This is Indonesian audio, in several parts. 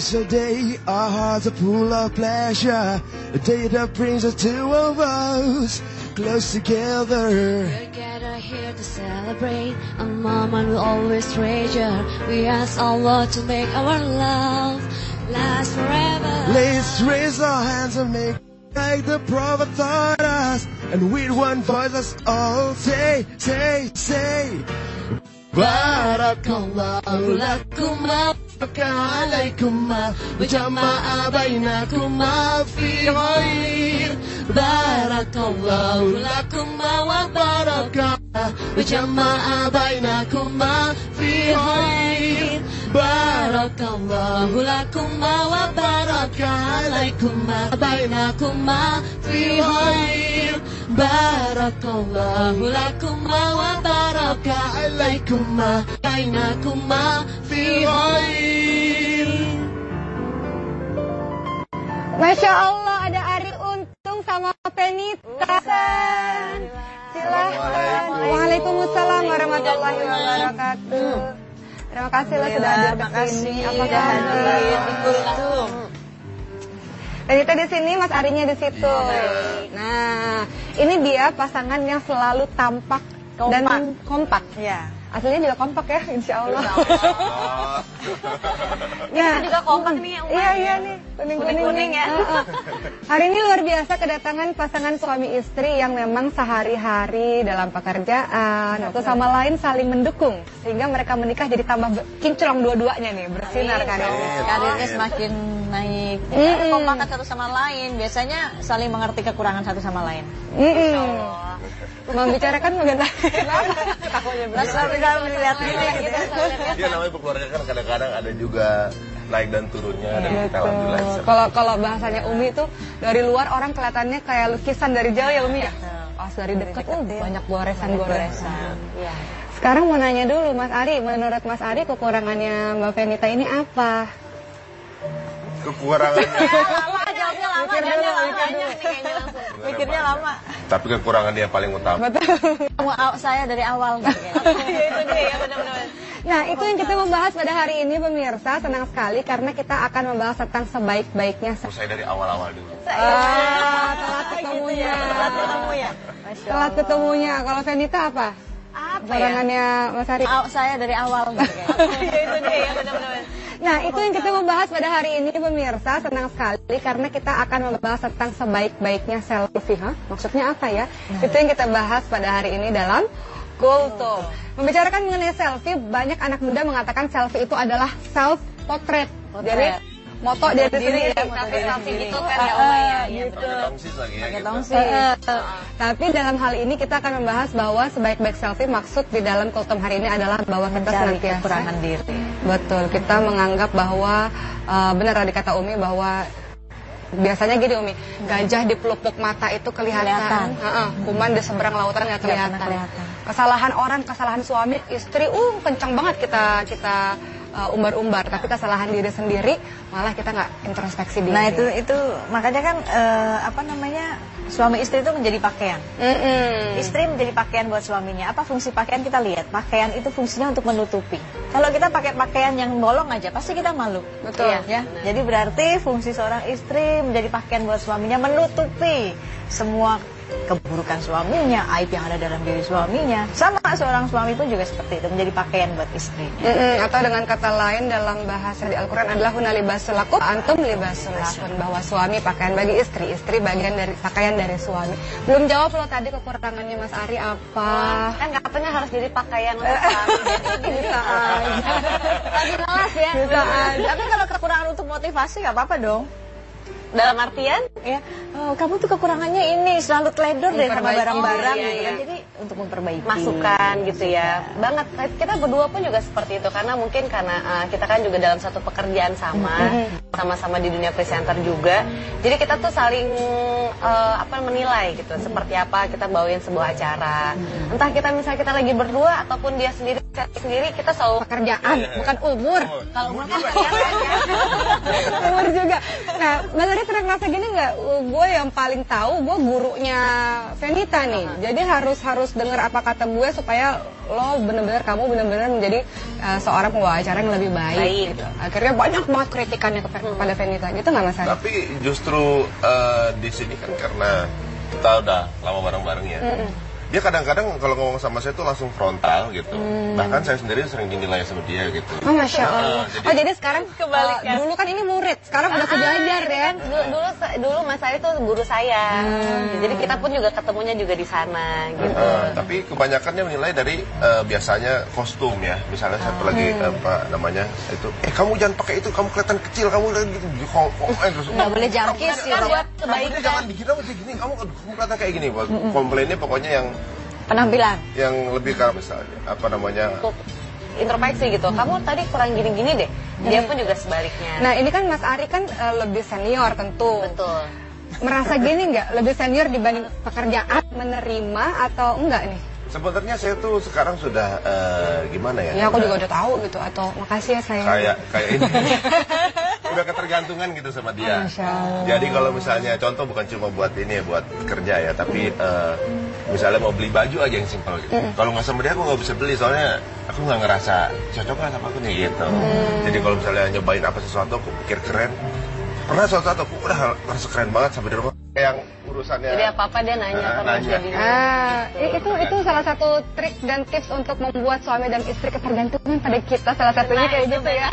We're this special day, our hearts are full of pleasure. A day that brings the two of us close together. we Together here to celebrate a moment we'll always treasure. We ask Allah to make our love last forever. Let's raise our hands and make like the prophet taught us. And with one voice, let's all say, say, say. Barakallahu حقك عليكم وجمع بينكما في غير بارك الله لكم وبارك وجمع بينكم في خير. بارك الله لكما وبارك عليكما بينكما في خير. بارك الله لكما وبارك عليكما بينكما Masya Allah ada Ari Untung sama Penita. Silahkan. Waalaikumsalam warahmatullahi wabarakatuh. Terima kasih lo sudah hadir ke sini. Apa kabar? Penita di sini, Mas Arinya di situ. Nah, ini dia pasangan yang selalu tampak dan kompak. Iya. Aslinya juga kompak ya, insya Allah. Kita juga kompak nih, Uma. Iya iya nih, kuning kuning Kuning-kuning ya. Hari ini luar biasa kedatangan pasangan suami istri yang memang sehari-hari dalam pekerjaan atau sama lain saling mendukung sehingga mereka menikah jadi tambah kinclong dua-duanya nih bersinar kan. Karirnya semakin naik. Mm-mm. Kompak satu sama lain. Biasanya saling mengerti kekurangan satu sama lain. Mm-mm. Membicarakan mengenai Mas kita melihat ini gitu. Iya namanya berkeluarga kan kadang-kadang ada juga naik dan turunnya dan kita alhamdulillah. Kalau kalau bahasanya Umi itu dari luar orang kelihatannya kayak lukisan dari jauh ya Umi ya. Pas dari dekat, uh, banyak goresan-goresan. Iya. Sekarang mau nanya dulu Mas Ari, menurut Mas Ari kekurangannya Mbak Venita ini apa? Kekurangannya, Lama jawabnya lama, jawabnya lama. Mikirnya lama. tapi kekurangan dia paling utama. Aw- saya dari awal gitu kayaknya. itu dia ya benar-benar. Nah, itu yang kita membahas pada hari ini pemirsa. Senang sekali karena kita akan membahas tentang sebaik-baiknya. se- Saya dari awal-awal dulu. Ah, telat ketemunya. Telat ketemu ya. Masya Telat ketemunya. Kalau Venita apa? Apa ya? Kekurangannya Mas Ari. Saya dari awal gitu itu dia ya benar-benar. Nah, itu yang kita membahas pada hari ini pemirsa. Senang sekali karena kita akan membahas tentang sebaik-baiknya selfie. Hah? Maksudnya apa ya? Itu yang kita bahas pada hari ini dalam Kultum. Membicarakan mengenai selfie, banyak anak muda mengatakan selfie itu adalah self portrait. Jadi moto diri sendiri, ya, tapi diri selfie sendiri. itu Ah, kan ya ah, Oma ya. gitu. Pakai tongsis lagi ya Pakai gitu. tongsis. Eh, tapi dalam hal ini kita akan membahas bahwa sebaik-baik selfie maksud di dalam kultum hari ini adalah bahwa kita senantiasa kekurangan diri. Betul, kita menganggap bahwa benar tadi kata Umi bahwa biasanya gini Umi, gajah di pelupuk mata itu kelihatan, Kelihatan. Heeh, kuman di seberang lautan nggak kelihatan. kelihatan. Kesalahan orang, kesalahan suami, istri, uh kencang banget kita kita eh, umbar-umbar, tapi kesalahan diri sendiri malah kita nggak introspeksi diri. Nah itu itu makanya kan eh, apa namanya suami istri itu menjadi pakaian. Mm-mm. Istri menjadi pakaian buat suaminya. Apa fungsi pakaian kita lihat? Pakaian itu fungsinya untuk menutupi. Kalau kita pakai pakaian yang bolong aja, pasti kita malu. Betul. Iya, ya. Jadi berarti fungsi seorang istri menjadi pakaian buat suaminya menutupi semua keburukan suaminya, aib yang ada dalam diri suaminya. Sama seorang suami pun juga seperti itu, menjadi pakaian buat istrinya. Mm-mm, atau dengan kata lain dalam bahasa di Al-Quran adalah huna libasul lakum, antum libasul lahun. bahwa suami pakaian bagi istri, istri bagian dari pakaian dari suami. Belum jawab lo tadi kekurangannya Mas Ari apa? Kan katanya harus jadi pakaian untuk suami. Jadi Bisa aja. lagi kelas ya. Tapi kalau kekurangan untuk motivasi nggak apa-apa dong. Dalam artian Ya, oh, kamu tuh kekurangannya ini selalu teledor deh sama barang-barang iya, gitu kan. iya. Jadi untuk memperbaiki masukan gitu ya. Banget. Kita berdua pun juga seperti itu karena mungkin karena uh, kita kan juga dalam satu pekerjaan sama, sama-sama di dunia presenter juga. Jadi kita tuh saling uh, apa menilai gitu, seperti apa kita bawain sebuah acara. Entah kita misalnya kita lagi berdua ataupun dia sendiri sendiri kita selalu Pekerjaan, bukan umur. kalau umur kan ya. umur juga. Nah, Mas Ari pernah ngerasa gini nggak? Gue yang paling tahu, gue gurunya Venita nih. Jadi harus harus dengar apa kata gue supaya lo bener-bener kamu bener-bener menjadi uh, seorang pembawa acara yang lebih baik, Baik. gitu. Akhirnya banyak banget kritikannya kepa- kepada Venita. Gitu nggak Mas Ari? Tapi justru eh, di sini kan karena kita udah lama bareng-bareng ya. Dia kadang-kadang kalau ngomong sama saya tuh langsung frontal gitu. Mm. Bahkan saya sendiri sering dinilai sama dia gitu. Oh Masya Allah. Nah, jadi- oh jadi sekarang Kebalikan. uh, dulu kan ini murid, sekarang udah belajar ya. Dulu, dulu, dulu Mas Ari tuh guru saya. Jadi kita pun juga ketemunya juga di sana gitu. Eh, tapi kebanyakannya menilai dari eh, biasanya kostum ya. Misalnya satu lagi Hmm. apa namanya itu, eh kamu jangan pakai itu, kamu kelihatan kecil, kamu udah gitu, eh, terus Nggak boleh jangkis ya. buat kebaikan. jangan dikira kayak gini, kamu, kamu kelihatan kayak gini. Buat Komplainnya pokoknya yang Penampilan. yang lebih ke misalnya apa namanya Untuk introspeksi gitu. Kamu tadi kurang gini-gini deh. Dia pun juga sebaliknya. Nah ini kan Mas Ari kan uh, lebih senior tentu. Betul. Merasa gini nggak? Lebih senior dibanding pekerjaan menerima atau enggak nih? Sebenarnya saya tuh sekarang sudah eh, gimana ya? Ya aku juga udah tahu gitu atau makasih ya sayang. kayak kayak ini udah ketergantungan gitu sama dia. Jadi kalau misalnya contoh bukan cuma buat ini ya, buat kerja ya, tapi eh, misalnya mau beli baju aja yang simpel gitu. Kalau nggak sama dia aku nggak bisa beli soalnya aku nggak ngerasa cocok nggak sama aku nih gitu. Jadi kalau misalnya nyobain apa sesuatu aku pikir keren. Pernah suatu saat aku udah merasa keren banget sampai di rumah yang urusannya. Jadi apa-apa dia nanya Ah, sama nanya. jadi Ah, i- itu itu salah satu trik dan tips untuk membuat suami dan istri ketergantungan pada kita. Salah satunya Nah, kayak itu gitu ya.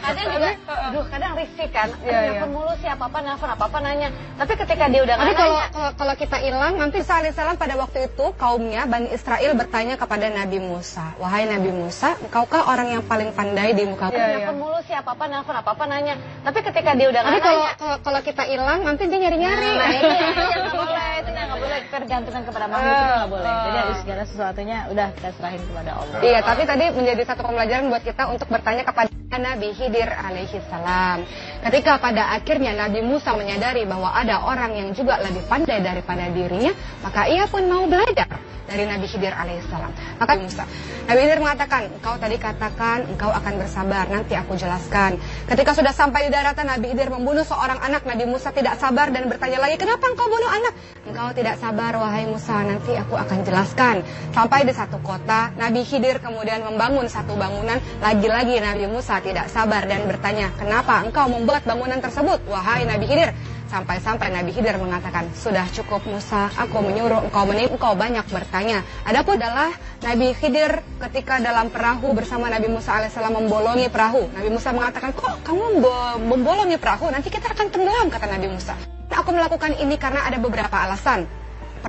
kadang juga aduh kadang risih kan Iya, iya. nelfon mulu sih apa apa nelfon apa apa nanya tapi ketika dia udah Tapi kalau nanya kalau, kalau kita hilang, nanti Isa alaihissalam pada waktu itu kaumnya Bani Israel bertanya kepada Nabi Musa, wahai Nabi Musa, engkaukah orang yang paling pandai di muka bumi? nelfon mulu sih apa apa nelfon apa apa nanya tapi ketika dia udah Tapi kalau, kalau kita hilang, nanti dia nyari-nyari. nah itu yang yang nggak boleh itu nggak boleh Tergantungan kepada makhluk itu nggak boleh. Jadi harus segala sesuatunya udah kita serahin kepada Allah. Iya, tapi tadi menjadi satu pembelajaran buat kita untuk bertanya kepada Nabi Khidir alaihi salam. Ketika pada akhirnya Nabi Musa menyadari bahwa ada orang yang juga lebih pandai daripada dirinya, maka ia pun mau belajar dari Nabi Khidir alaihi salam. Maka Musa, Nabi Khidir mengatakan, engkau tadi katakan engkau akan bersabar, nanti aku jelaskan. Ketika sudah sampai di daratan, Nabi Khidir membunuh seorang anak, Nabi Musa tidak sabar dan bertanya lagi, kenapa engkau bunuh anak? Engkau tidak sabar, wahai Musa, nanti aku akan jelaskan. Sampai di satu kota, Nabi Khidir kemudian membangun satu bangunan. Lagi-lagi Nabi Musa tidak sabar dan bertanya, kenapa engkau membuat bangunan tersebut, wahai Nabi Khidir? Sampai-sampai Nabi Khidir mengatakan, sudah cukup Musa, aku menyuruh engkau menipu, engkau banyak bertanya. Adapun adalah Nabi Khidir ketika dalam perahu bersama Nabi Musa alaihissalam membolongi perahu. Nabi Musa mengatakan, kok kamu membo- membolongi perahu, nanti kita akan tenggelam, kata Nabi Musa. Aku melakukan ini karena ada beberapa alasan.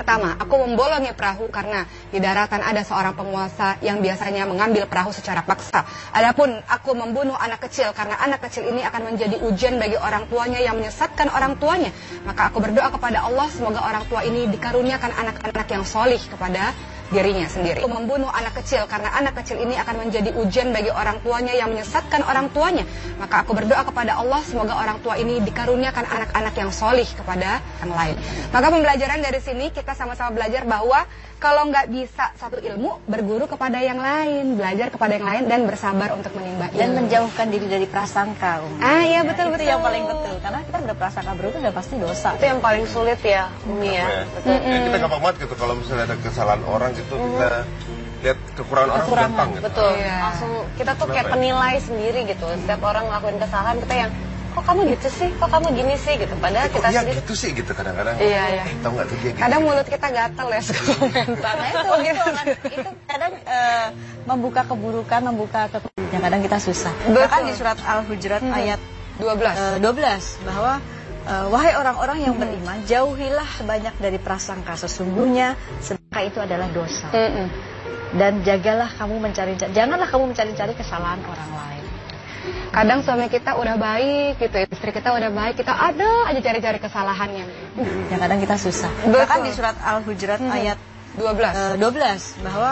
Pertama, aku membolongi perahu karena di daratan ada seorang penguasa yang biasanya mengambil perahu secara paksa. Adapun aku membunuh anak kecil karena anak kecil ini akan menjadi ujian bagi orang tuanya yang menyesatkan orang tuanya. Maka aku berdoa kepada Allah semoga orang tua ini dikaruniakan anak-anak yang solih kepada dirinya sendiri. Aku membunuh anak kecil karena anak kecil ini akan menjadi ujian bagi orang tuanya yang menyesatkan orang tuanya. Maka aku berdoa kepada Allah semoga orang tua ini dikaruniakan anak-anak yang solih kepada yang lain. Maka pembelajaran dari sini kita sama-sama belajar bahwa kalau nggak bisa satu ilmu berguru kepada yang lain, belajar kepada yang lain dan bersabar untuk menimba Dan ilmu. menjauhkan diri dari prasangka. Umi. Ah iya Ya, betul itu betul. yang paling betul. Karena kita berprasangka buruk itu udah pasti dosa. itu yang paling sulit ya Umi ya Ya. betul Ya, kita gampang banget gitu kalau misalnya ada kesalahan orang gitu kita lihat kekurangan orang Kekurangan, gampang gitu. betul Iya. langsung kita tuh kayak Kenapa ya? penilai sendiri gitu setiap orang ngelakuin kesalahan kita yang kok kamu gitu sih kok kamu gini sih gitu padahal Eh, kok kita dia sendiri gitu sih gitu kadang-kadang. Iya, iya. Tahu nggak tuh dia gitu. Kadang mulut kita gatel ya suka komentar. Nah itu, itu, kan, itu kadang eh, membuka keburukan, membuka kekurangan. Kadang kita susah. Betul. Bahkan di surat Al-Hujurat ayat 12. eh, 12 bahwa eh, wahai orang-orang yang beriman, jauhilah banyak dari prasangka sesungguhnya sedekah itu adalah dosa. Mm-mm. Dan jagalah kamu mencari janganlah kamu mencari-cari kesalahan orang lain. Kadang suami kita udah baik gitu, istri kita udah baik, kita ada aja cari-cari kesalahannya. Yang kadang kita susah. Betul. Bahkan di surat Al-Hujurat ayat 12. eh, 12 bahwa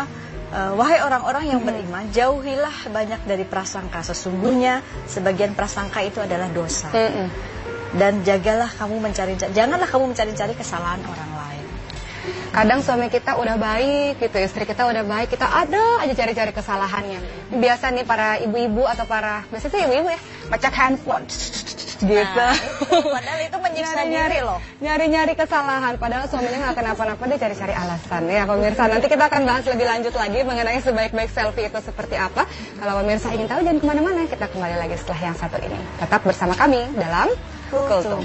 eh, wahai orang-orang yang beriman, jauhilah banyak dari prasangka sesungguhnya sebagian prasangka itu adalah dosa. Mm-mm. Dan jagalah kamu mencari janganlah kamu mencari-cari kesalahan orang lain. Kadang suami kita udah baik gitu, istri kita udah baik, kita ada aja cari-cari kesalahannya. Biasa nih para ibu-ibu atau para biasanya sih ibu-ibu ya, ngecek handphone. gitu. Nah, itu, padahal itu menyiksa diri loh. Nyari-nyari kesalahan padahal suaminya nggak kenapa-napa dia cari-cari alasan ya pemirsa. Nanti kita akan bahas lebih lanjut lagi mengenai sebaik-baik selfie itu seperti apa. Kalau pemirsa ingin tahu jangan ke mana-mana, kita kembali lagi setelah yang satu ini. Tetap bersama kami dalam Kultum.